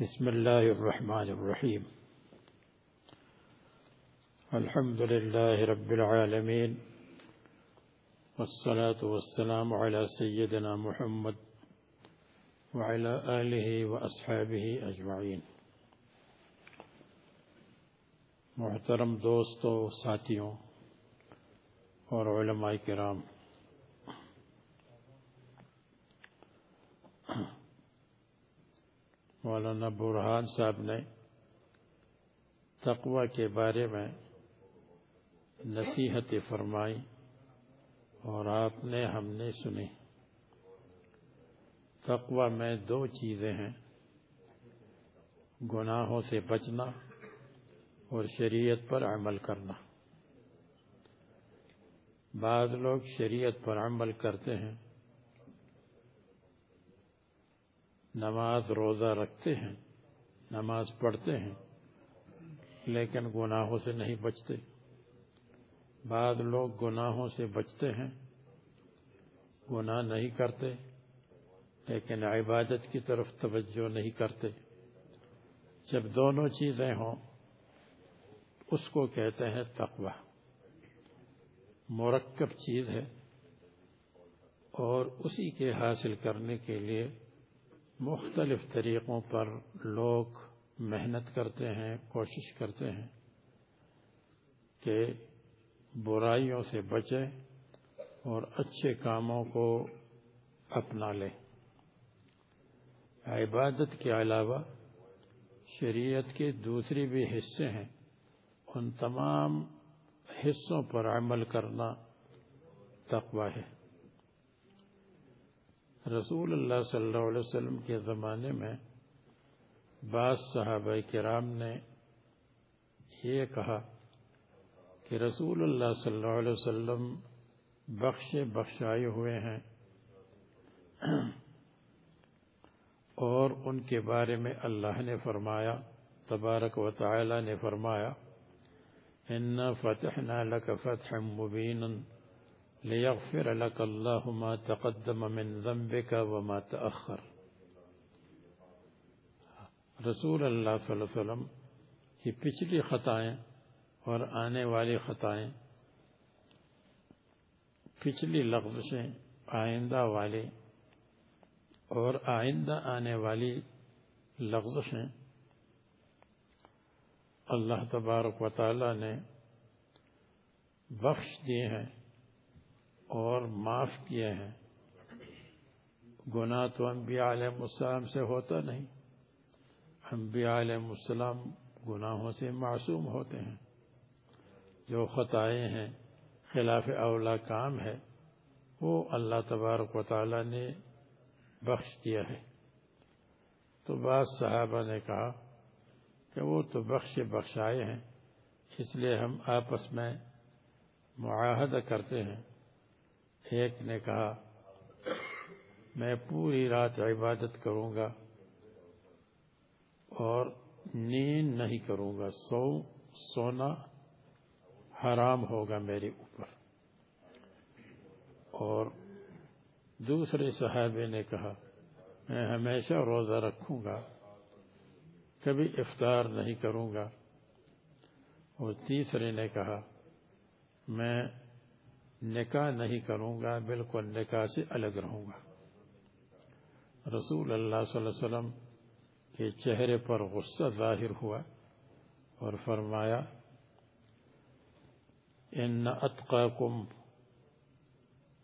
بسم الله الرحمن الرحيم. الحمد لله رب العالمين. والصلاة والسلام على سيدنا محمد وعلى آله وأصحابه أجمعين. محترم دوستوں ساتھیوں اور علماء کرام مولانا برحان صاحب نے تقوی کے بارے میں نصیحت فرمائی اور آپ نے ہم نے سنی۔ تقوی میں دو چیزیں ہیں۔ گناہوں سے بچنا اور شریعت پر عمل کرنا۔ بعض لوگ شریعت پر عمل کرتے ہیں۔ نماز روزہ رکھتے ہیں، نماز پڑھتے ہیں، لیکن گناہوں سے نہیں بچتے۔ بعض لوگ گناہوں سے بچتے ہیں، گناہ نہیں کرتے، لیکن عبادت کی طرف توجہ نہیں کرتے۔ جب دونوں چیزیں ہوں، اس کو کہتے ہیں تقوی۔ مرکب چیز ہے اور اسی کے حاصل کرنے کے لیے مختلف طریقوں پر لوگ محنت کرتے ہیں، کوشش کرتے ہیں کہ برائیوں سے بچیں اور اچھے کاموں کو اپنا لیں۔ عبادت کے علاوہ شریعت کے دوسری بھی حصے ہیں۔ ان تمام حصوں پر عمل کرنا تقوی ہے۔ رسول اللہ صلی اللہ علیہ وسلم کے زمانے میں بعض صحابہ کرام نے یہ کہا کہ رسول اللہ صلی اللہ علیہ وسلم بخش بخشائے ہوئے ہیں اور ان کے بارے میں اللہ نے فرمایا، تبارک و تعالی نے فرمایا ان فتحنا لك فتحا مبینا ليغفر لك الله ما تقدم من ذنبك وما تأخر. رسول اللہ صلی اللہ علیہ وسلم کی پچھلی خطائیں اور آنے والی خطائیں، پچھلی لغزشیں آئندہ والی اور آئندہ آنے والی لغزشیں اللہ تبارک و تعالی نے بخش دیے ہیں۔ اور معاف کیے ہیں۔ گناہ تو انبیاء علیہ السلام سے ہوتا نہیں۔ انبیاء علیہ السلام گناہوں سے معصوم ہوتے ہیں۔ جو خطائیں ہیں، خلاف اولا کام ہے، وہ اللہ تبارک و تعالی نے بخش دیا ہے۔ تو بعض صحابہ نے کہا کہ وہ تو بخش بخشائے ہیں، اس لیے ہم آپس میں معاہدہ کرتے ہیں۔ ایک نے کہا، میں پوری رات عبادت کروں گا اور نیند نہیں کروں گا، سو سونا حرام ہوگا میرے اوپر۔ اور دوسرے صحابے نے کہا، میں ہمیشہ روزہ رکھوں گا، کبھی افطار نہیں کروں گا۔ اور تیسرے نے کہا، میں نکاح نہیں کروں گا، بالکل نکاح سے الگ رہوں گا۔ رسول اللہ صلی اللہ علیہ وسلم کے چہرے پر غصہ ظاہر ہوا اور فرمایا، ان اتقاکم،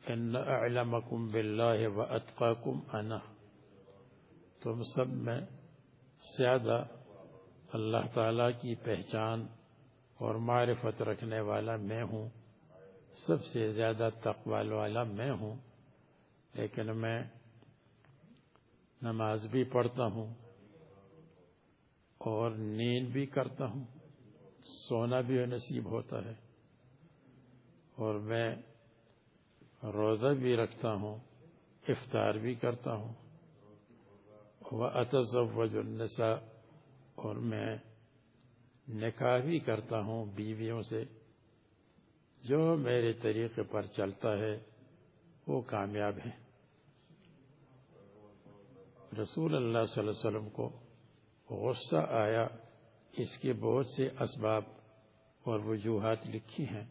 ان اعلمکم باللہ و اتقاکم انا۔ تم سب میں زیادہ اللہ تعالی کی پہچان اور معرفت رکھنے والا میں ہوں۔ سب سے زیادہ تقوال والا میں ہوں، لیکن میں نماز بھی پڑھتا ہوں اور نیند بھی کرتا ہوں، سونا بھی نصیب ہوتا ہے اور میں روزہ بھی رکھتا ہوں، افطار بھی کرتا ہوں۔ وہ اتزوج النساء اور میں نکاح بھی کرتا ہوں بیویوں سے۔ جو میرے طریقے پر چلتا ہے، وہ کامیاب ہے۔ رسول اللہ صلی اللہ علیہ وسلم کو غصہ آیا، اس کے بہت سے اسباب اور وجوہات لکھی ہیں۔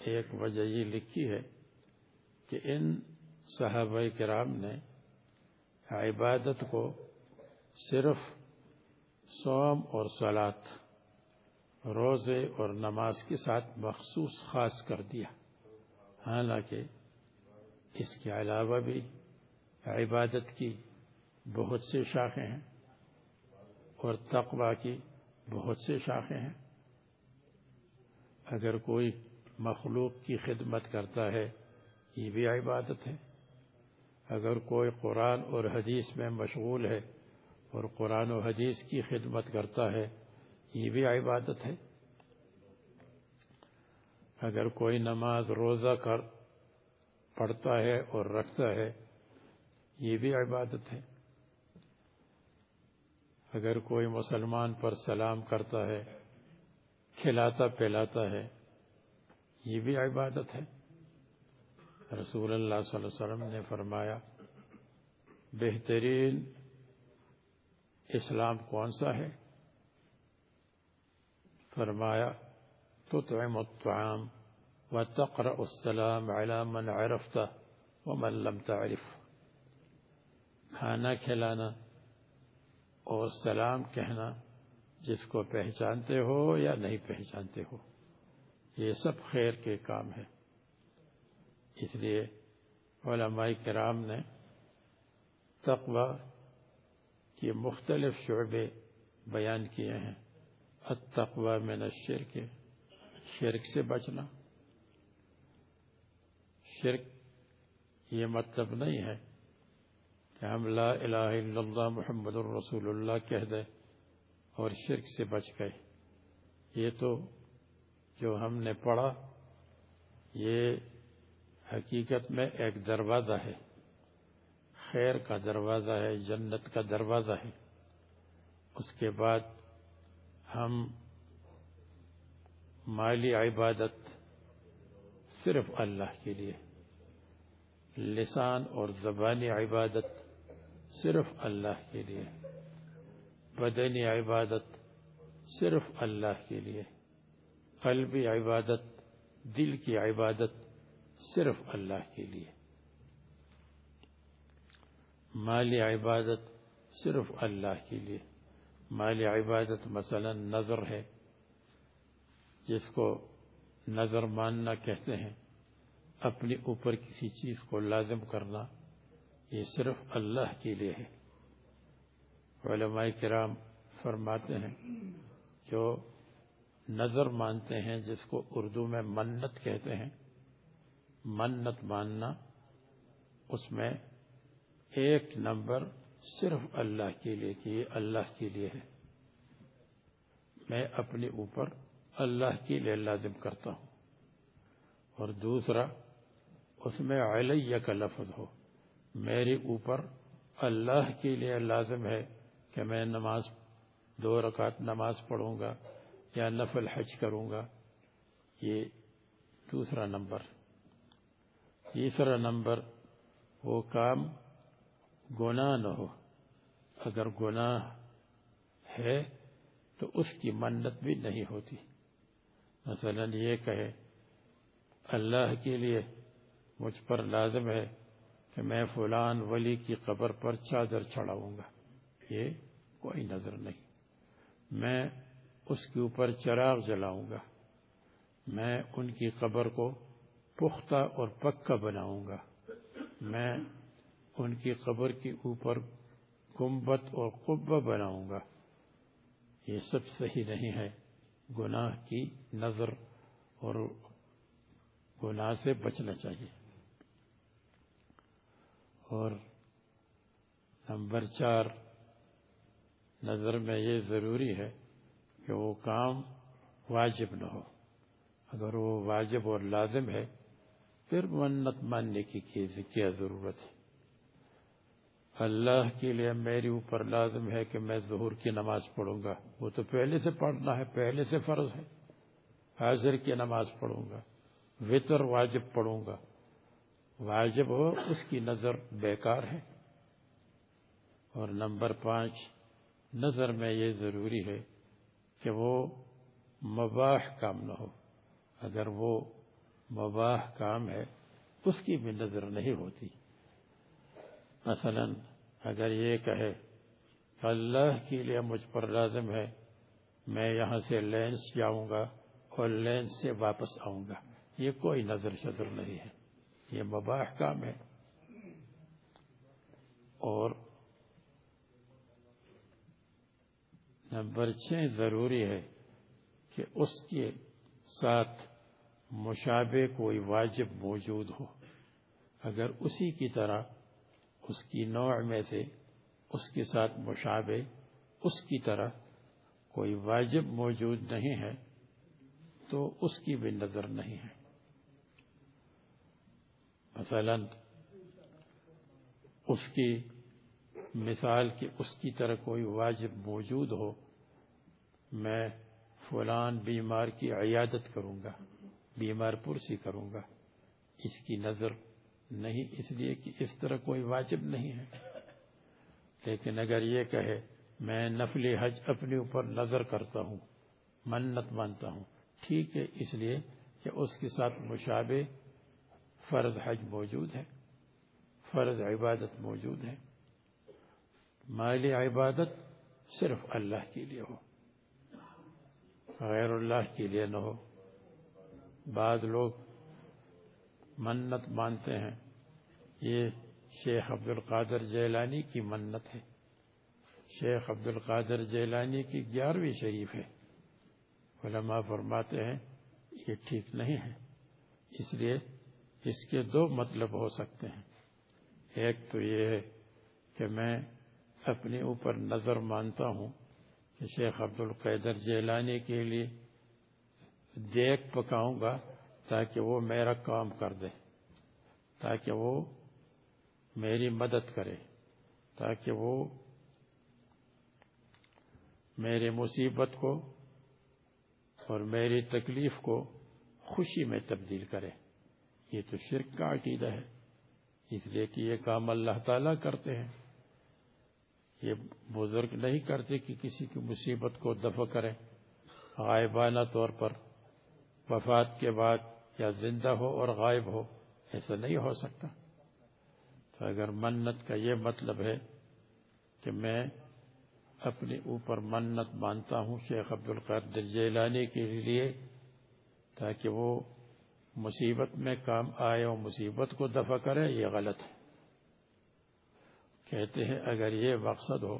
ایک وجہ یہ لکھی ہے کہ ان صحابہ کرام نے عبادت کو صرف سوم اور سلاد روزے اور نماز کے ساتھ مخصوص خاص کر دیا۔ حالانکہ اس کے علاوہ بھی عبادت کی بہت سے شاخیں ہیں اور تقوی کی بہت سے شاخیں ہیں۔ اگر کوئی مخلوق کی خدمت کرتا ہے، یہ بھی عبادت ہے۔ اگر کوئی قرآن اور حدیث میں مشغول ہے اور قرآن و حدیث کی خدمت کرتا ہے یہ بھی عبادت ہے۔ اگر کوئی نماز روزہ کر پڑھتا ہے اور رکھتا ہے، یہ بھی عبادت ہے۔ اگر کوئی مسلمان پر سلام کرتا ہے، کھلاتا پلاتا ہے، یہ بھی عبادت ہے۔ رسول اللہ صلی اللہ علیہ وسلم نے فرمایا، بہترین اسلام کون سا ہے؟ فرمایا، تطعم الطعام وتقرأ السلام على من عرفت ومن لم تعرف. کھانا کھلانا اور سلام کہنا جس کو پہچانتے ہو یا نہیں پہچانتے ہو، یہ سب خیر کے کام ہے اس لیے علماء کرام نے تقوی کے مختلف شعبے بیان کیے ہیں۔ التقوی من الشرک شرک سے بچنا. شرک یہ مطلب نہیں ہے کہ ہم لا الہ الا اللہ محمد الرسول اللہ کہہ دیں اور شرک سے بچ گئے. یہ تو جو ہم نے پڑھا، یہ حقیقت میں ایک دروازہ ہے. خیر کا دروازہ ہے، جنت کا دروازہ ہے. اس کے بعد ہم مالی عبادت صرف اللہ کے لیے، لسان اور زبانی عبادت صرف اللہ کے لیے، بدنی عبادت صرف اللہ کے لیے، قلبی عبادت، دل کی عبادت صرف اللہ کے لیے۔ مالی عبادت صرف اللہ کے لیے۔ مالی عبادت مثلا نظر ہے، جس کو نظر ماننا کہتے ہیں، اپنے اوپر کسی چیز کو لازم کرنا، یہ صرف اللہ کے لیے ہے۔ علماء کرام فرماتے ہیں جو نظر مانتے ہیں جس کو اردو میں منت کہتے ہیں۔ منت ماننا، اس میں ایک نمبر صرف اللہ کے لیے کہ یہ اللہ کے لیے ہے۔ میں اپنے اوپر اللہ کے لیے لازم کرتا ہوں۔ اور دوسرا، اس میں علیہ کا لفظ ہو۔ میرے اوپر اللہ کے لیے لازم ہے کہ میں نماز، دو رکعت نماز پڑھوں گا یا نفل حج کروں گا۔ یہ دوسرا نمبر۔ تیسرا نمبر، وہ کام گناہ نہ ہو۔ اگر گناہ ہے تو اس کی منت بھی نہیں ہوتی۔ مثلا یہ کہے، اللہ کے لیے مجھ پر لازم ہے کہ میں فلان ولی کی قبر پر چادر چڑھاؤں گا۔ یہ کوئی نظر نہیں۔ میں اس کے اوپر چراغ جلاؤں گا۔ میں ان کی قبر کو پختہ اور پکا بناؤں گا۔ میں ان کی قبر کے اوپر گنبت اور قبہ بناؤں گا۔ یہ سب صحیح نہیں ہے۔ گناہ کی نظر اور گناہ سے بچنا چاہیے۔ اور نمبر چار، نظر میں یہ ضروری ہے کہ وہ کام واجب نہ ہو۔ اگر وہ واجب اور لازم ہے، پھر منت ماننے کی کیا ضرورت ہے۔ اللہ کے لیے میرے اوپر لازم ہے کہ میں ظہور کی نماز پڑھوں گا۔ وہ تو پہلے سے پڑھنا ہے، پہلے سے فرض ہے۔ حاضر کی نماز پڑھوں گا، وطر واجب پڑھوں گا۔ واجب ہو، اس کی نظر بیکار ہے۔ اور نمبر پانچ، نظر میں یہ ضروری ہے کہ وہ مباح کام نہ ہو۔ اگر وہ مباح کام ہے، اس کی بھی نظر نہیں ہوتی۔ مثلا اگر یہ کہے اللہ کے لیے مجھ پر لازم ہے، میں یہاں سے لینس جاؤں گا اور لینس سے واپس آؤں گا۔ یہ کوئی نظر شظر نہیں ہے۔ یہ مباح کام ہے۔ اور نمبر چھ ضروری ہے کہ اس کے ساتھ مشابہ کوئی واجب موجود ہو۔ اگر اسی کی طرح اس کی نوع میں سے اس کے ساتھ مشابہ، اس کی طرح کوئی واجب موجود نہیں ہے تو اس کی بھی نظر نہیں ہے۔ مثلا، اس کی مثال کی اس کی طرح کوئی واجب موجود ہو، میں فلان بیمار کی عیادت کروں گا، بیمار پرسی کروں گا، اس کی نظر نہیں، اس لیے کہ اس طرح کوئی واجب نہیں ہے۔ لیکن اگر یہ کہے، میں نفل حج اپنے اوپر نظر کرتا ہوں، منت مانتا ہوں، ٹھیک ہے، اس لیے کہ اس کے ساتھ مشابہ فرض حج موجود ہے، فرض عبادت موجود ہے۔ مالی عبادت صرف اللہ کے لیے ہو، غیر اللہ کے لیے نہ ہو۔ بعض لوگ منت مانتے ہیں۔ یہ شیخ عبد القادر جیلانی کی منت ہے۔ شیخ عبد القادر جیلانی کی گیارہویں شریف ہے۔ علماء فرماتے ہیں، یہ ٹھیک نہیں ہے۔ اس لیے اس کے دو مطلب ہو سکتے ہیں۔ ایک تو یہ ہے کہ میں اپنے اوپر نظر مانتا ہوں کہ شیخ عبد القیدر جیلانی کے لیے دیکھ پکاؤں گا۔ تاکہ وہ میرا کام کر دے، تاکہ وہ میری مدد کرے، تاکہ وہ میرے مصیبت کو اور میری تکلیف کو خوشی میں تبدیل کرے۔ یہ تو شرک کا عقیدہ ہے، اس لیے کہ یہ کام اللہ تعالیٰ کرتے ہیں۔ یہ بزرگ نہیں کرتے کہ کسی کی مصیبت کو دفع کرے۔ غائبانہ طور پر وفات کے بعد یا زندہ ہو اور غائب ہو، ایسا نہیں ہو سکتا۔ تو اگر منت کا یہ مطلب ہے کہ میں اپنے اوپر منت مانتا ہوں شیخ عبد القادر جیلانی کے لیے، تاکہ وہ مصیبت میں کام آئے اور مصیبت کو دفع کرے، یہ غلط ہے۔ کہتے ہیں، اگر یہ مقصد ہو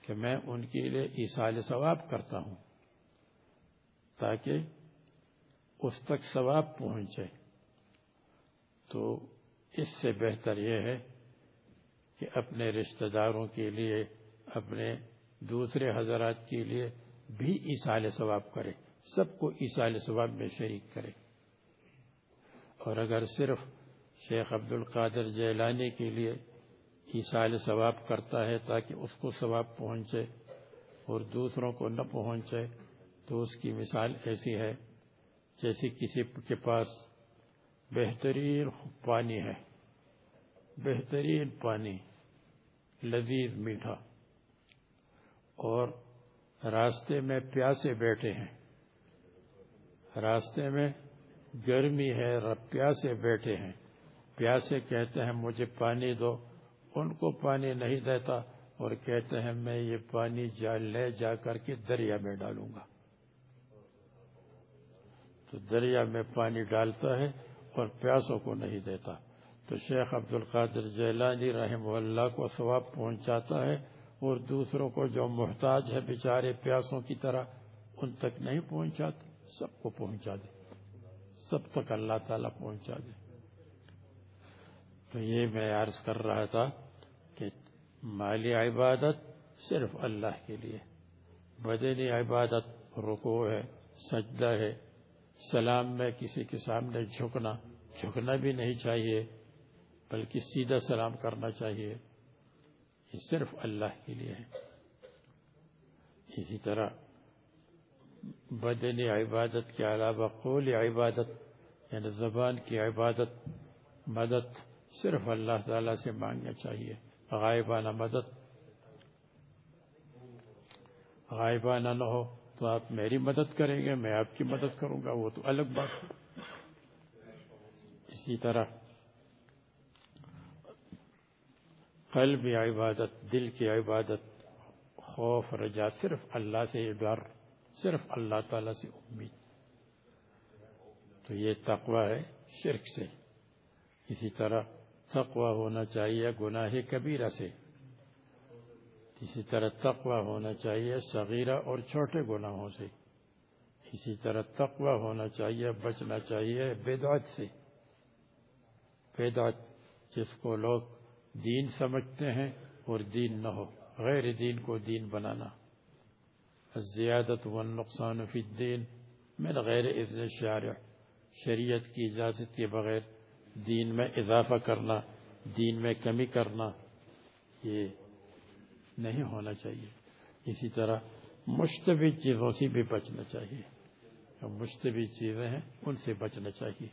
کہ میں ان کے لیے ایسال ثواب کرتا ہوں، تاکہ اس تک ثواب پہنچے۔ تو اس سے بہتر یہ ہے کہ اپنے رشتہ داروں کے لیے، اپنے دوسرے حضرات کے لیے بھی ایسال ثواب کرے۔ سب کو ایسال ثواب میں شریک کرے۔ اور اگر صرف شیخ عبد القادر جیلانی کے لیے ایسال ثواب کرتا ہے تاکہ اس کو ثواب پہنچے اور دوسروں کو نہ پہنچے، تو اس کی مثال ایسی ہے جیسے کسی کے پاس بہترین پانی ہے۔ بہترین پانی، لذیذ میٹھا۔ اور راستے میں پیاسے بیٹھے ہیں۔ راستے میں گرمی ہے پیاسے بیٹھے ہیں۔ پیاسے کہتے ہیں، مجھے پانی دو۔ ان کو پانی نہیں دیتا اور کہتے ہیں، میں یہ پانی جا لے جا کر کے دریا میں ڈالوں گا۔ تو دریا میں پانی ڈالتا ہے اور پیاسوں کو نہیں دیتا۔ تو شیخ عبد القادر جیلانی رحم اللہ کو ثواب پہنچاتا ہے اور دوسروں کو جو محتاج ہے بیچارے پیاسوں کی طرح، ان تک نہیں پہنچاتے، سب کو پہنچا دے۔ سب تک اللہ تعالیٰ پہنچا دے۔ تو یہ میں عرض کر رہا تھا کہ مالی عبادت صرف اللہ کے لیے۔ بدنی عبادت رکو ہے، سجدہ ہے سلام میں کسی کے سامنے جھکنا جھکنا بھی نہیں چاہیے، بلکہ سیدھا سلام کرنا چاہیے۔ یہ صرف اللہ کے لیے ہے۔ اسی طرح بدنی عبادت کے علاوہ قول عبادت یعنی زبان کی عبادت، مدد صرف اللہ تعالی سے مانگنا چاہیے۔ غائبانہ مدد، غائبانہ نہ ہو۔ تو آپ میری مدد کریں گے، میں آپ کی مدد کروں گا، وہ تو الگ بات ہے۔ اسی طرح قلب عبادت، دل کی عبادت، خوف، رجا، صرف اللہ سے ڈر، صرف اللہ تعالی سے امید۔ تو یہ تقوی ہے شرک سے۔ اسی طرح تقوی ہونا چاہیے گناہ کبیرہ سے۔ اسی طرح تقوی ہونا چاہیے صغیرہ اور چھوٹے گناہوں سے۔ اسی طرح تقوی ہونا چاہیے، بچنا چاہیے بدعت سے۔ بدعت جس کو لوگ دین سمجھتے ہیں اور دین نہ ہو، غیر دین کو دین بنانا۔ الزیادت والنقصان فی الدین من غیر اذن الشارع شریعت کی اجازت کے بغیر دین میں اضافہ کرنا، دین میں کمی کرنا، یہ نہیں ہونا چاہیے۔ اسی طرح مشتبہ چیزوں سے بھی بچنا چاہیے۔ جو مشتبہ چیزیں ہیں، ان سے بچنا چاہیے۔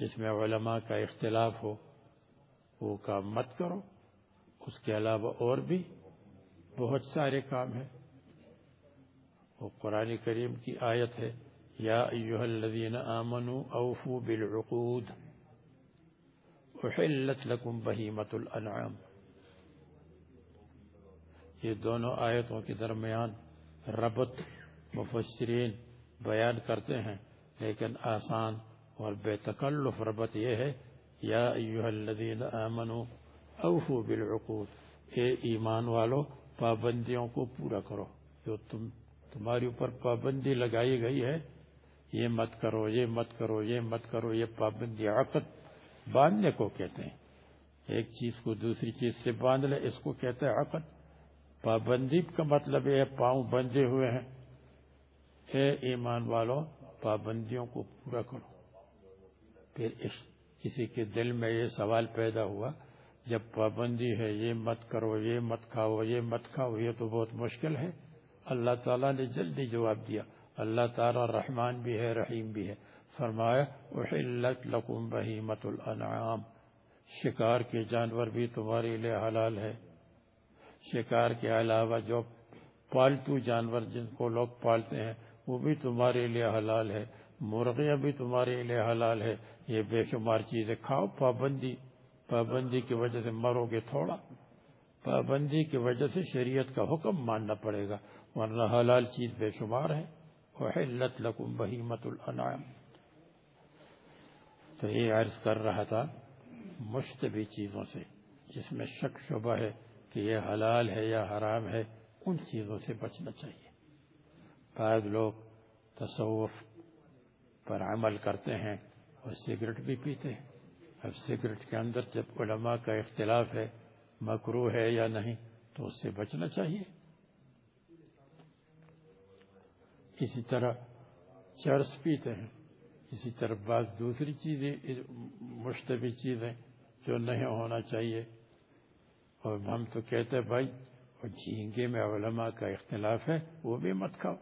جس میں علماء کا اختلاف ہو، وہ کام مت کرو۔ اس کے علاوہ اور بھی بہت سارے کام ہیں۔ وہ قرآن کریم کی آیت ہے، یا ایوہ الذین آمنوا اوفو بالعقود، احلت لکم بہیمت الانعام۔ یہ دونوں آیتوں کے درمیان ربط مفسرین بیان کرتے ہیں، لیکن آسان اور بے تکلف ربط یہ ہے، یا ایوہ الذین آمنوا اوفو بالعقود اے ایمان والو، پابندیوں کو پورا کرو۔ جو تم، تمہاری اوپر پابندی لگائی گئی ہے، یہ مت کرو، یہ مت کرو، یہ مت کرو، یہ پابندی عقد باندھنے کو کہتے ہیں۔ ایک چیز کو دوسری چیز سے باندھ لے، اس کو کہتے ہیں عقد۔ پابندی کا مطلب یہ پاؤں بندھے ہوئے ہیں اے ایمان والو پابندیوں کو پورا کرو۔ پھر کسی کے دل میں یہ سوال پیدا ہوا، جب پابندی ہے، یہ مت کرو، یہ مت کھاؤ، یہ مت کھاؤ، یہ تو بہت مشکل ہے۔ اللہ تعالیٰ نے جلدی جواب دیا۔ اللہ تعالیٰ رحمان بھی ہے، رحیم بھی ہے۔ فرمایا، احلت لکم بہیمت الانعام شکار کے جانور بھی تمہارے لیے حلال ہے۔ شکار کے علاوہ جو پالتو جانور جن کو لوگ پالتے ہیں، وہ بھی تمہارے لیے حلال ہے۔ مرغیاں بھی تمہارے لیے حلال ہے۔ یہ بے شمار چیزیں کھاؤ۔ پابندی پابندی کی وجہ سے مرو گے تھوڑا۔ پابندی کی وجہ سے شریعت کا حکم ماننا پڑے گا۔ ورنہ حلال چیز بے شمار ہے۔ وحلت لکم بہیمت الانعام تو یہ عرض کر رہا تھا مشتبی چیزوں سے، جس میں شک شبہ ہے۔ کہ یہ حلال ہے یا حرام ہے، ان چیزوں سے بچنا چاہیے۔ بعض لوگ تصوف پر عمل کرتے ہیں اور سگریٹ بھی پیتے ہیں۔ اب سگریٹ کے اندر جب علماء کا اختلاف ہے، مکرو ہے یا نہیں، تو اس سے بچنا چاہیے۔ اسی طرح چرس پیتے ہیں۔ اسی طرح بعض دوسری چیزیں، مشتبہ چیزیں جو نہیں ہونا چاہیے اور ہم تو کہتے ہیں بھائی، اور جھینگے میں علماء کا اختلاف ہے، وہ بھی مت کھاؤ۔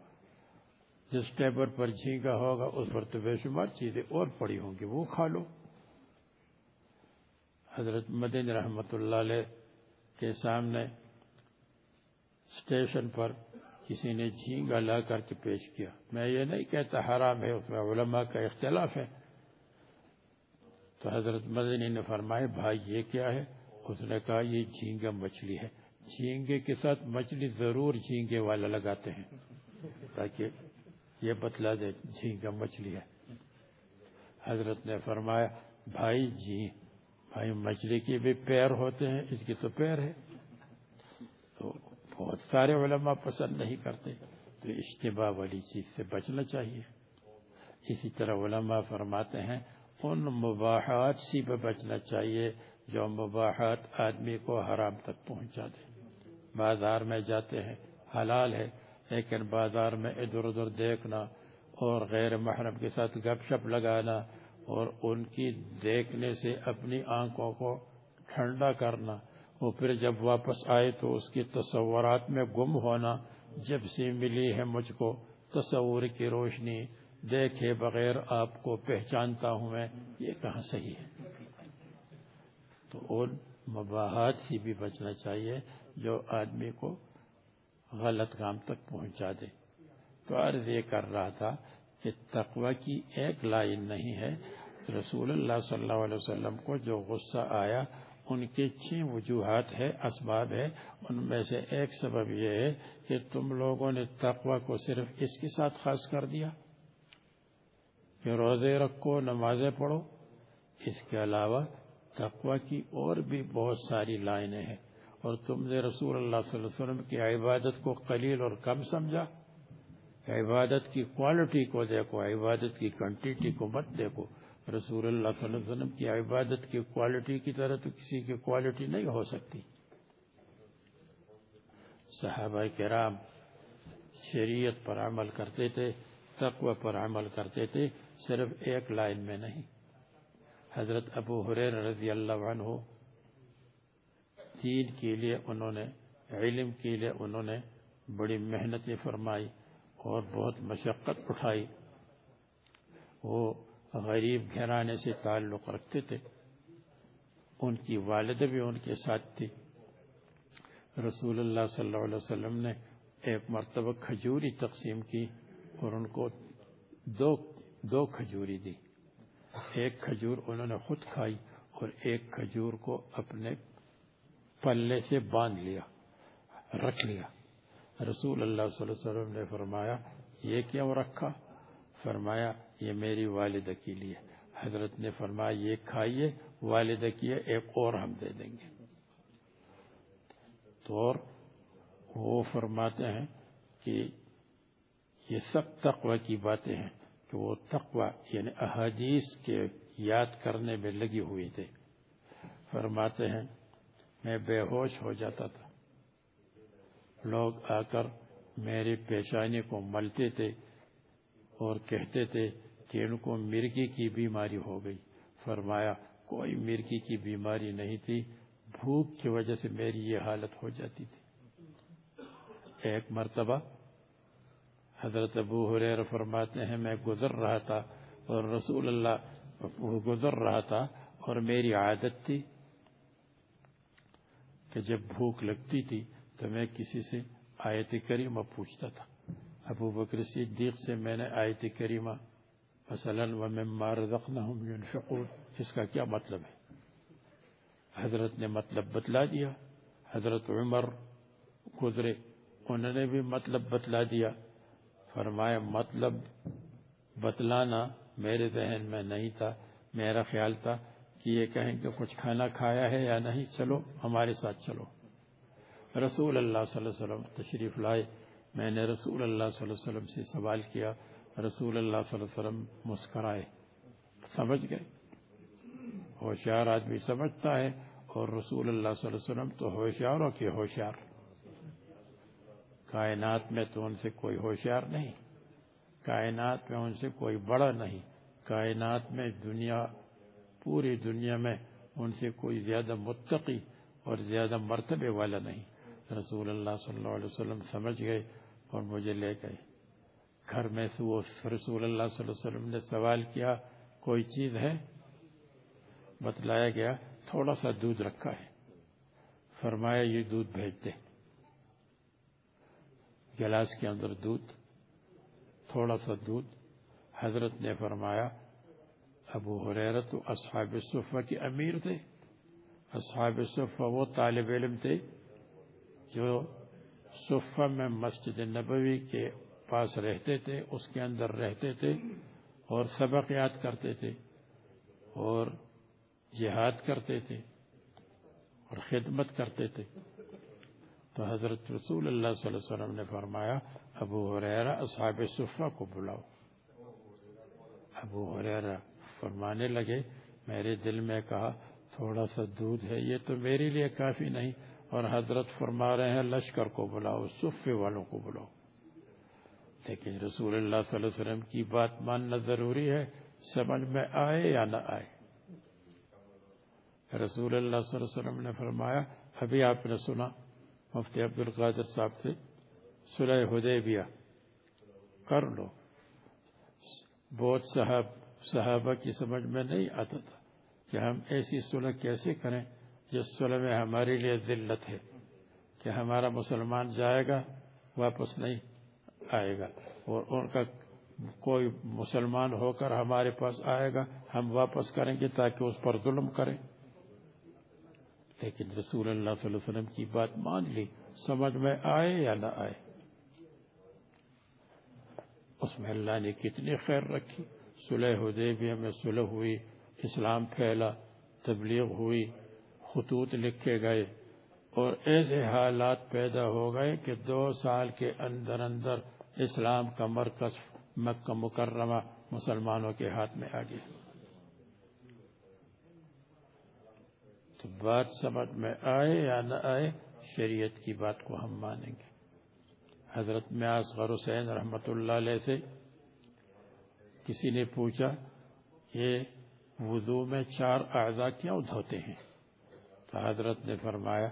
جس ٹیبر پر جھینگا ہوگا، اس پر تو بے شمار چیزیں اور پڑی ہوں گی، وہ کھا لو۔ حضرت مدین رحمت اللہ علیہ کے سامنے اسٹیشن پر کسی نے جھینگا لا کر کے پیش کیا۔ میں یہ نہیں کہتا حرام ہے، اس میں علماء کا اختلاف ہے۔ تو حضرت مدنی نے فرمائے بھائی یہ کیا ہے؟ اس نے کہا، یہ جھینگا مچھلی ہے. جھینگے کے ساتھ مچھلی ضرور جھینگے والا لگاتے ہیں۔ تاکہ یہ بتلا دے، جھینگا مچھلی ہے۔ حضرت نے فرمایا، بھائی جھی بھائی مچھلی کے بھی پیر ہوتے ہیں، اس کی تو پیر ہے تو بہت سارے علماء پسند نہیں کرتے۔ تو اجتباع والی چیز سے بچنا چاہیے۔ اسی طرح علماء فرماتے ہیں، ان مباحات سے بھی بچنا چاہیے۔ جو مباحات آدمی کو حرام تک پہنچا دے۔ بازار میں جاتے ہیں، حلال ہے، لیکن بازار میں ادھر ادھر دیکھنا اور غیر محرم کے ساتھ گپ شپ لگانا اور ان کی دیکھنے سے اپنی آنکھوں کو ٹھنڈا کرنا وہ پھر جب واپس آئے تو اس کی تصورات میں گم ہونا۔ جب سے ملی ہے مجھ کو تصور کی روشنی، دیکھے بغیر آپ کو پہچانتا ہوں میں، یہ کہاں صحیح ہے؟ تو ان مباحات سے بھی بچنا چاہیے جو آدمی کو غلط کام تک پہنچا دے۔ تو عرض یہ کر رہا تھا کہ تقوی کی ایک لائن نہیں ہے۔ رسول اللہ صلی اللہ علیہ وسلم کو جو غصہ آیا، ان کے چھ وجوہات ہے اسباب ہے ان میں سے ایک سبب یہ ہے کہ تم لوگوں نے تقوی کو صرف اس کے ساتھ خاص کر دیا۔ کہ روزے رکھو، نمازیں پڑھو۔ اس کے علاوہ تقوی کی اور بھی بہت ساری لائنیں ہیں۔ اور تم نے رسول اللہ صلی اللہ علیہ وسلم کی عبادت کو قلیل اور کم سمجھا؟ عبادت کی کوالٹی کو دیکھو، عبادت کی کوانٹیٹی کو مت دیکھو۔ رسول اللہ صلی اللہ علیہ وسلم کی عبادت کی کوالٹی کی طرح تو کسی کی کوالٹی نہیں ہو سکتی۔ صحابہ کرام شریعت پر عمل کرتے تھے، تقوی پر عمل کرتے تھے، صرف ایک لائن میں نہیں۔ حضرت ابو حریر رضی اللہ عنہ دین کے لیے انہوں نے علم کے لیے انہوں نے بڑی محنتیں فرمائی اور بہت مشقت اٹھائی۔ وہ غریب گھرانے سے تعلق رکھتے تھے۔ ان کی والد بھی ان کے ساتھ تھی۔ رسول اللہ صلی اللہ علیہ وسلم نے ایک مرتبہ کھجوری تقسیم کی اور ان کو دو دو کھجوری دی۔ ایک کھجور انہوں نے خود کھائی اور ایک کھجور کو اپنے پلے سے باندھ لیا، رکھ لیا۔ رسول اللہ صلی اللہ علیہ وسلم نے فرمایا، یہ کیوں رکھا؟ فرمایا، یہ میری والدہ کے لیے۔ حضرت نے فرمایا، یہ کھائیے، والدہ کی ایک اور ہم دے دیں گے۔ تو اور وہ فرماتے ہیں کہ یہ سب تقوی کی باتیں ہیں۔ کہ وہ تقوی یعنی احادیث کے یاد کرنے میں لگی ہوئی تھے فرماتے ہیں، میں بے ہوش ہو جاتا تھا۔ لوگ آ کر میری پیشانی کو ملتے تھے اور کہتے تھے کہ ان کو مرگی کی بیماری ہو گئی۔ فرمایا، کوئی مرگی کی بیماری نہیں تھی، بھوک کی وجہ سے میری یہ حالت ہو جاتی تھی۔ ایک مرتبہ حضرت ابو حریر فرماتے ہیں، میں گزر رہا تھا اور رسول اللہ گزر رہا تھا اور میری عادت تھی کہ جب بھوک لگتی تھی تو میں کسی سے آیت کریمہ پوچھتا تھا۔ ابو بکر صدیق سے میں نے آیت کریمہ، مثلا، ومما رزقناهم ينفقون۔ اس کا کیا مطلب ہے؟ حضرت نے مطلب بتلا دیا، حضرت عمر گزرے، انہوں نے بھی مطلب بتلا دیا۔ فرمایا مطلب بتلانا، میرے ذہن میں نہیں تھا، میرا خیال تھا کہ یہ کہیں کہ کچھ کھانا کھایا ہے یا نہیں، چلو ہمارے ساتھ چلو۔ رسول اللہ صلی اللہ علیہ وسلم تشریف لائے۔ میں نے رسول اللہ صلی اللہ علیہ وسلم سے سوال کیا، رسول اللہ صلی اللہ علیہ وسلم مسکرائے۔ سمجھ گئے؟ ہوشیار آدمی سمجھتا ہے اور رسول اللہ صلی اللہ علیہ وسلم تو ہوشیاروں کے ہوشیار۔ کائنات میں تو ان سے کوئی ہوشیار نہیں، کائنات میں ان سے کوئی بڑا نہیں، کائنات میں دنیا، پوری دنیا میں ان سے کوئی زیادہ متقی اور زیادہ مرتبے والا نہیں۔ رسول اللہ صلی اللہ علیہ وسلم سمجھ گئے اور مجھے لے گئے۔ گھر میں سے وہ رسول اللہ صلی اللہ علیہ وسلم نے سوال کیا، کوئی چیز ہے؟ بتلایا گیا، تھوڑا سا دودھ رکھا ہے۔ فرمایا، یہ دودھ بھیج دے۔ گلاس کے اندر دودھ، تھوڑا سا دودھ۔ حضرت نے فرمایا، ابو حریرت اصحاب صفہ کے امیر تھے۔ اصحاب صفہ وہ طالب علم تھے جو صفہ میں مسجد نبوی کے پاس رہتے تھے، اس کے اندر رہتے تھے اور سبق یاد کرتے تھے اور جہاد کرتے تھے اور خدمت کرتے تھے۔ تو حضرت رسول اللہ صلی اللہ علیہ وسلم نے فرمایا، ابو حریرہ اصحاب صفہ کو بلاؤ۔ ابو حریرہ فرمانے لگے، میرے دل میں کہا، تھوڑا سا دودھ ہے، یہ تو میرے لیے کافی نہیں۔ اور حضرت فرما رہے ہیں، لشکر کو بلاؤ، صفے والوں کو بلاؤ۔ لیکن رسول اللہ صلی اللہ علیہ وسلم کی بات ماننا ضروری ہے، سمجھ میں آئے یا نہ آئے؟ رسول اللہ صلی اللہ علیہ وسلم نے فرمایا، ابھی آپ نے سنا مفتی عبد القادر صاحب سے سلح حدیبیہ۔ کر لو۔ بہت صاحب صحابہ کی سمجھ میں نہیں آتا تھا کہ ہم ایسی صلح کیسے کریں جس صلح میں ہمارے لیے ذلت ہے، کہ ہمارا مسلمان جائے گا، واپس نہیں آئے گا، اور ان کا کوئی مسلمان ہو کر ہمارے پاس آئے گا، ہم واپس کریں گے تاکہ اس پر ظلم کریں۔ لیکن رسول اللہ صلی اللہ علیہ وسلم کی بات مان لی، سمجھ میں آئے یا نہ آئے؟ اس میں اللہ نے کتنی خیر رکھی، صلح حدیبیہ میں صلح ہوئی، اسلام پھیلا، تبلیغ ہوئی، خطوط لکھے گئے، اور ایسے حالات پیدا ہو گئے کہ دو سال کے اندر اندر اسلام کا مرکز مکہ مکرمہ مسلمانوں کے ہاتھ میں آ گیا۔ تو بات سمجھ میں آئے یا نہ آئے، شریعت کی بات کو ہم مانیں گے۔ حضرت میاس حسین رحمت اللہ علیہ سے کسی نے پوچھا، یہ وضو میں چار اعضاء کیوں دھوتے ہیں؟ تو حضرت نے فرمایا،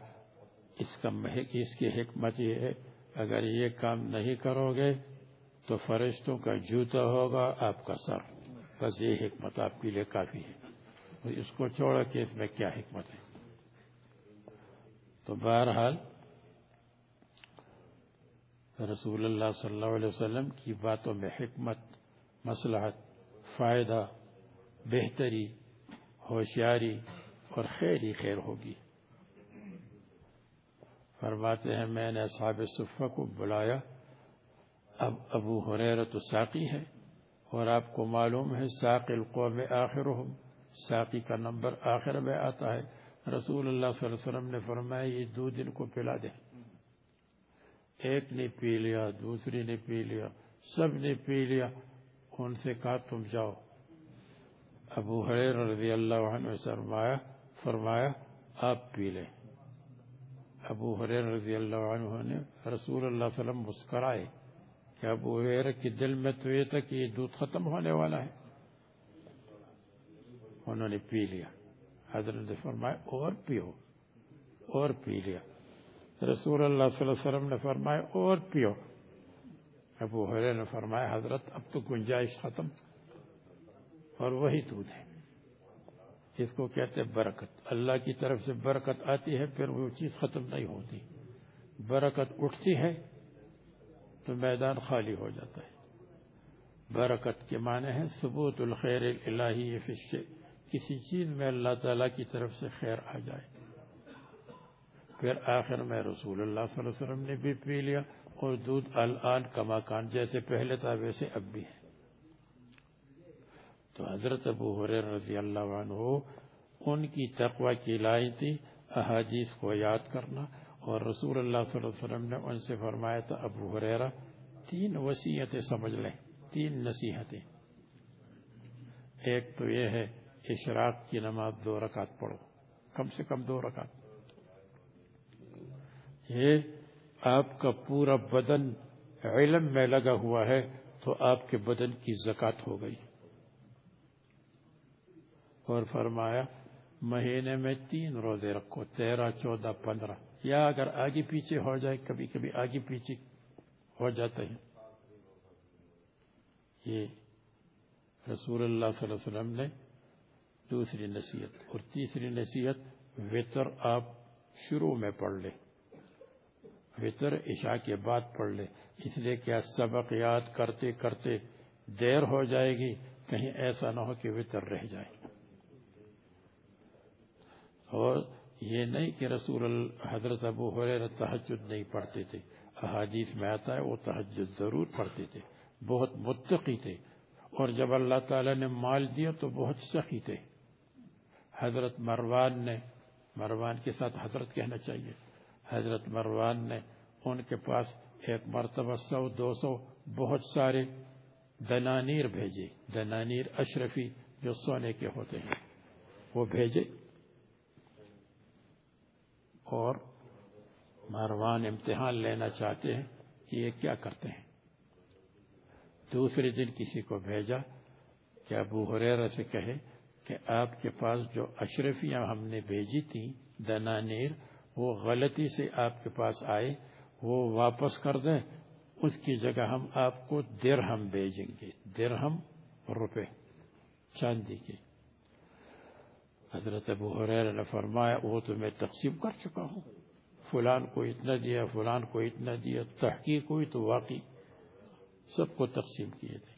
اس کا اس کی حکمت یہ ہے، اگر یہ کام نہیں کرو گے تو فرشتوں کا جوتا ہوگا آپ کا سر۔ بس یہ حکمت آپ کے لیے کافی ہے۔ اس کو چھوڑا کہ اس میں کیا حکمت ہے؟ تو بہرحال رسول اللہ صلی اللہ علیہ وسلم کی باتوں میں حکمت مسلحت فائدہ، بہتری، ہوشیاری اور خیر ہی خیر ہوگی۔ فرماتے ہیں، میں نے اصحاب صفہ کو بلایا۔ اب ابو حریرت ساقی ہے اور آپ کو معلوم ہے، ساقی القوم آخرهم ساقی کا نمبر آخر میں آتا ہے۔ رسول اللہ صلی اللہ علیہ وسلم نے فرمایا، یہ دو دن کو پلا دیں ایک نے پی لیا، دوسری نے پی لیا، سب نے پی لیا۔ ان سے کہا، تم جاؤ۔ ابو حریر رضی اللہ عنہ فرمایا فرمایا، آپ پی لیں۔ ابو حریر رضی اللہ عنہ نے رسول اللہ صلی اللہ علیہ وسلم مسکرائے کہ ابو حریر کی دل میں تو یہ تھا کہ یہ دودھ ختم ہونے والا ہے۔ انہوں نے پی لیا۔ حضرت نے فرمایا، اور پیو، اور پی لیا۔ رسول اللہ صلی اللہ علیہ وسلم نے فرمایا، اور پیو۔ ابو حریر نے فرمایا، حضرت، اب تو گنجائش ختم، اور وہی دودھ ہے۔ اس کو کہتے ہیں برکت۔ اللہ کی طرف سے برکت آتی ہے، پھر وہ چیز ختم نہیں ہوتی۔ برکت اٹھتی ہے تو میدان خالی ہو جاتا ہے۔ برکت کے معنی ہے ثبوت الخیر الہی فشے کسی چیز میں اللہ تعالیٰ کی طرف سے خیر آ جائے۔ پھر آخر میں رسول اللہ صلی اللہ علیہ وسلم نے بھی پی لیا اور دودھ الان کما کان، جیسے پہلے تھا ویسے اب بھی ہے۔ تو حضرت ابو حریر رضی اللہ عنہ، ان کی تقوی کی لائی تھی احادیث کو یاد کرنا۔ اور رسول اللہ صلی اللہ علیہ وسلم نے ان سے فرمایا تھا، ابو حریرہ تین وسیعتیں سمجھ لیں، تین نصیحتیں۔ ایک تو یہ ہے اشراق کی نماز دو رکعت پڑھو۔ کم سے کم دو رکعت۔ یہ آپ کا پورا بدن علم میں لگا ہوا ہے تو آپ کے بدن کی زکات ہو گئی۔ اور فرمایا، مہینے میں تین روزے رکھو، تیرہ، چودہ، پندرہ۔ یا اگر آگے پیچھے ہو جائے، کبھی کبھی آگے پیچھے ہو جاتے ہیں یہ رسول اللہ صلی اللہ علیہ وسلم نے دوسری نصیحت اور تیسری نصیحت، وطر آپ شروع میں پڑھ لیں۔ وطر عشاء کے بعد پڑھ لیں۔ اس لیے کیا سبق یاد کرتے کرتے دیر ہو جائے گی، کہیں ایسا نہ ہو کہ وطر رہ جائے۔ اور یہ نہیں کہ رسول حضرت ابو حریر تحجد نہیں پڑھتے تھے۔ احادیث میں آتا ہے، وہ تحجد ضرور پڑھتے تھے۔ بہت متقی تھے۔ اور جب اللہ تعالی نے مال دیا تو بہت سخی تھے۔ حضرت مروان نے، مروان کے ساتھ حضرت کہنا چاہیے، حضرت مروان نے ان کے پاس ایک مرتبہ سو، دو سو بہت سارے دنانیر بھیجے، دنانیر اشرفی جو سونے کے ہوتے ہیں، وہ بھیجے۔ اور مروان امتحان لینا چاہتے ہیں کہ یہ کیا کرتے ہیں۔ دوسرے دن کسی کو بھیجا کہ ابو حریرہ سے کہے کہ آپ کے پاس جو اشرفیاں ہم نے بھیجی تھی دنانیر، وہ غلطی سے آپ کے پاس آئے، وہ واپس کر دیں، اس کی جگہ ہم آپ کو درہم بھیجیں گے۔ درہم روپے، چاندی کے۔ حضرت ابو حریر نے فرمایا، وہ تو میں تقسیم کر چکا ہوں۔ فلان کو اتنا دیا، فلان کو اتنا دیا، تحقیق ہوئی تو واقعی سب کو تقسیم کیے تھے۔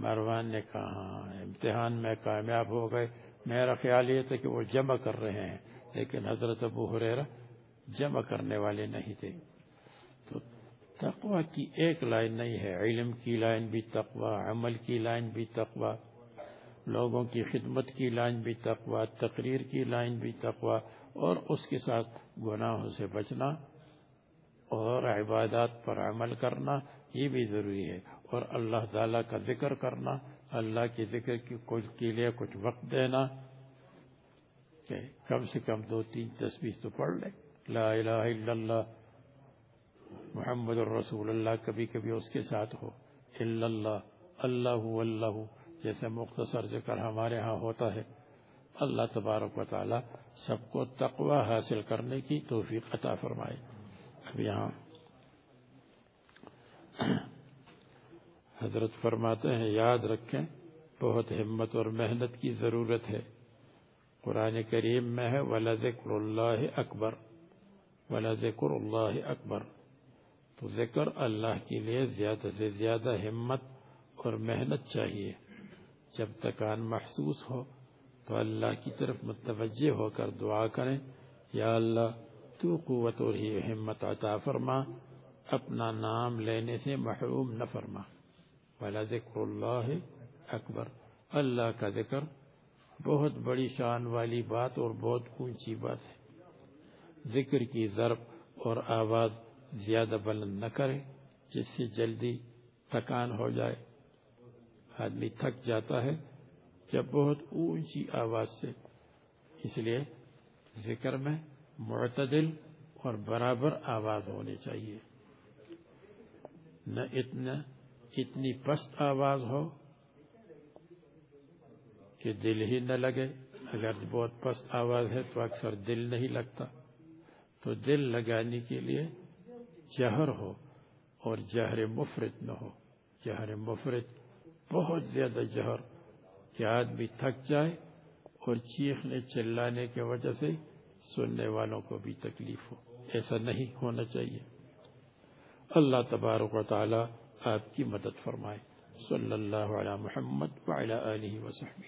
مروان نے کہا، امتحان میں کامیاب ہو گئے۔ میرا خیال یہ تھا کہ وہ جمع کر رہے ہیں، لیکن حضرت ابو حریرہ جمع کرنے والے نہیں تھے۔ تو تقوی کی ایک لائن نہیں ہے، علم کی لائن بھی تقوی، عمل کی لائن بھی تقوی، لوگوں کی خدمت کی لائن بھی تقوی، تقریر کی لائن بھی تقوی، اور اس کے ساتھ گناہوں سے بچنا اور عبادات پر عمل کرنا یہ بھی ضروری ہے۔ اور اللہ تعالیٰ کا ذکر کرنا، اللہ کے ذکر کے لیے کچھ وقت دینا، کہ کم سے کم دو تین تصویر تو پڑھ لیں لا الہ الا اللہ، محمد الرسول اللہ، کبھی کبھی اس کے ساتھ ہو۔ الا اللہ اللہ اللہ جیسے مختصر ذکر ہمارے ہاں ہوتا ہے۔ اللہ تبارک و تعالی سب کو تقوی حاصل کرنے کی توفیق عطا فرمائے۔ اب یہاں حضرت فرماتے ہیں، یاد رکھیں، بہت ہمت اور محنت کی ضرورت ہے۔ قرآن کریم میں ہے ولا ذکر اللہ اکبر ولا ذکر اللہ اکبر تو ذکر اللہ کے لیے زیادہ سے زیادہ ہمت اور محنت چاہیے۔ جب تکان محسوس ہو، تو اللہ کی طرف متوجہ ہو کر دعا کریں۔ یا اللہ، تو قوت اور ہی ہمت عطا فرما۔ اپنا نام لینے سے محروم نہ فرما۔ ولا ذکر اللہ اکبر اللہ کا ذکر بہت بڑی شان والی بات اور بہت اونچی بات ہے۔ ذکر کی ضرب اور آواز زیادہ بلند نہ کرے، جس سے جلدی تھکان ہو جائے۔ آدمی تھک جاتا ہے جب بہت اونچی آواز سے۔ اس لیے ذکر میں معتدل اور برابر آواز ہونی چاہیے۔ نہ اتنا اتنی پست آواز ہو کہ دل ہی نہ لگے۔ اگر بہت پست آواز ہے تو اکثر دل نہیں لگتا۔ تو دل لگانے کے لیے جہر ہو اور جہر مفرد نہ ہو۔ جہر مفرد بہت زیادہ جہر کہ آدمی تھک جائے اور چیخنے چلانے کی وجہ سے سننے والوں کو بھی تکلیف ہو۔ ایسا نہیں ہونا چاہیے۔ کی مدد فرمائے صلی اللہ علی محمد وعلی آلہ وصحبہ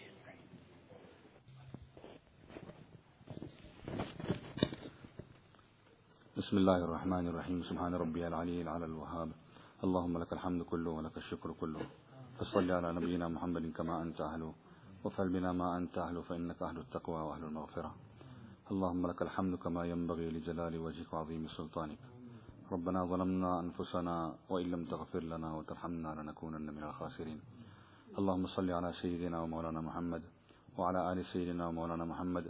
بسم الله الرحمن الرحيم. سبحان ربي العلي العلى الوهاب. اللهم لك الحمد كله ولك الشكر كله. فصل على نبينا محمد كما أنت أهله. وفعل بنا ما أنت أهله فإنك أهل التقوى وأهل المغفرة. اللهم لك الحمد كما ينبغي لجلال وجهك وعظيم سلطانك. ربنا ظلمنا أنفسنا وإن لم تغفر لنا وترحمنا لنكونن من الخاسرين. اللهم صل على سيدنا ومولانا محمد وعلى آل سيدنا ومولانا محمد.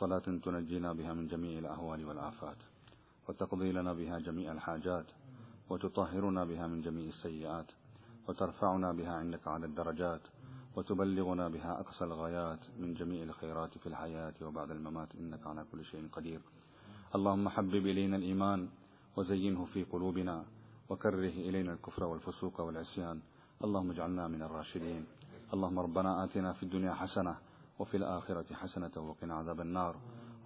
صلاة تنجينا بها من جميع الأهوال والآفات وتقضي لنا بها جميع الحاجات وتطهرنا بها من جميع السيئات وترفعنا بها عندك على الدرجات وتبلغنا بها أقصى الغايات من جميع الخيرات في الحياة وبعد الممات. إنك على كل شيء قدير. اللهم حبب إلينا الإيمان وزينه في قلوبنا وكره إلينا الكفر والفسوق والعصيان. اللهم اجعلنا من الراشدين. اللهم ربنا آتنا في الدنيا حسنة وفي الآخرة حسنة وقنا عذاب النار.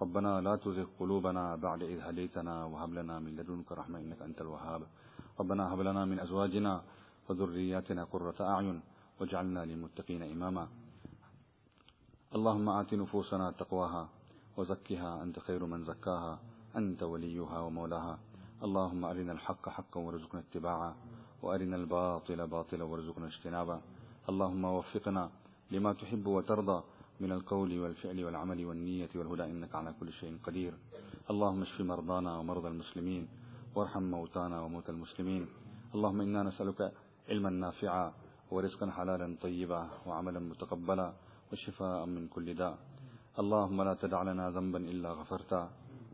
ربنا لا تزغ قلوبنا بعد إذ هديتنا وهب لنا من لدنك رحمة إنك أنت الوهاب. ربنا هب لنا من أزواجنا وذرياتنا قرة أعين واجعلنا للمتقين إماما. اللهم آت نفوسنا تقواها وزكها أنت خير من زكاها أنت وليها ومولاها. اللهم أرنا الحق حقا وارزقنا اتباعه وأرنا الباطل باطلا وارزقنا اجتنابه. اللهم وفقنا لما تحب وترضى من القول والفعل والعمل والنية والهدى إنك على كل شيء قدير. اللهم اشف مرضانا ومرضى المسلمين وارحم موتانا وموتى المسلمين. اللهم إنا نسألك علما نافعا ورزقا حلالا طيبا وعملا متقبلا وشفاء من كل داء. اللهم لا تدع لنا ذنبا إلا غفرتا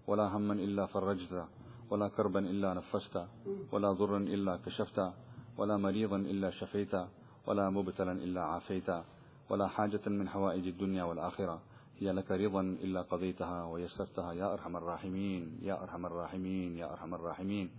ولا هما إلا فرجتا ولا كربا إلا نفستا ولا ضرا إلا كشفتا ولا مريضا إلا شفيتا ولا مبتلا إلا عافيتا ولا حاجة من حوائج الدنيا والآخرة. هي لك رضا إلا قضيتها ويسرتها يا أرحم الراحمين يا أرحم الراحمين يا أرحم الراحمين.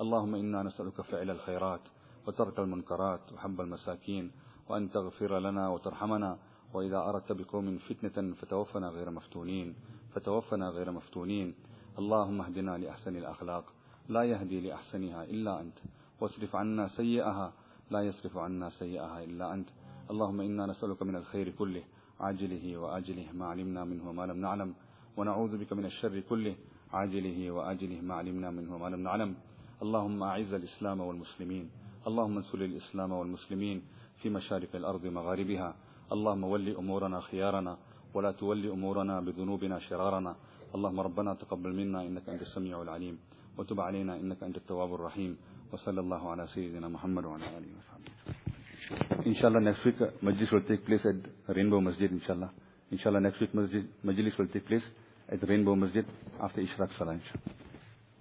اللهم إنا نسألك فعل الخيرات وترك المنكرات وحب المساكين وأن تغفر لنا وترحمنا وإذا أردت بقوم فتنة فتوفنا غير مفتونين فتوفنا غير مفتونين. اللهم اهدنا لأحسن الأخلاق لا يهدي لأحسنها إلا أنت. واصرف عنا سيئها لا يصرف عنا سيئها إلا أنت. اللهم إنا نسألك من الخير كله عاجله وآجله ما علمنا منه وما لم نعلم. ونعوذ بك من الشر كله عاجله وآجله ما علمنا منه وما لم نعلم. اللهم أعز الإسلام والمسلمين. اللهم انصر الإسلام والمسلمين في مشارق الأرض مغاربها اللهم ول أمورنا خيارنا ولا تول أمورنا بذنوبنا شرارنا. اللهم ربنا تقبل منا إنك أنت السميع العليم وتب علينا إنك أنت التواب الرحيم وصلى الله على سيدنا محمد وعلى آله وصحبه Inshallah, next week uh, Majlis will take place at Rainbow Masjid, inshallah. Inshallah, next week Majlis will take place at Rainbow Masjid after Ishraq Salah, inshallah.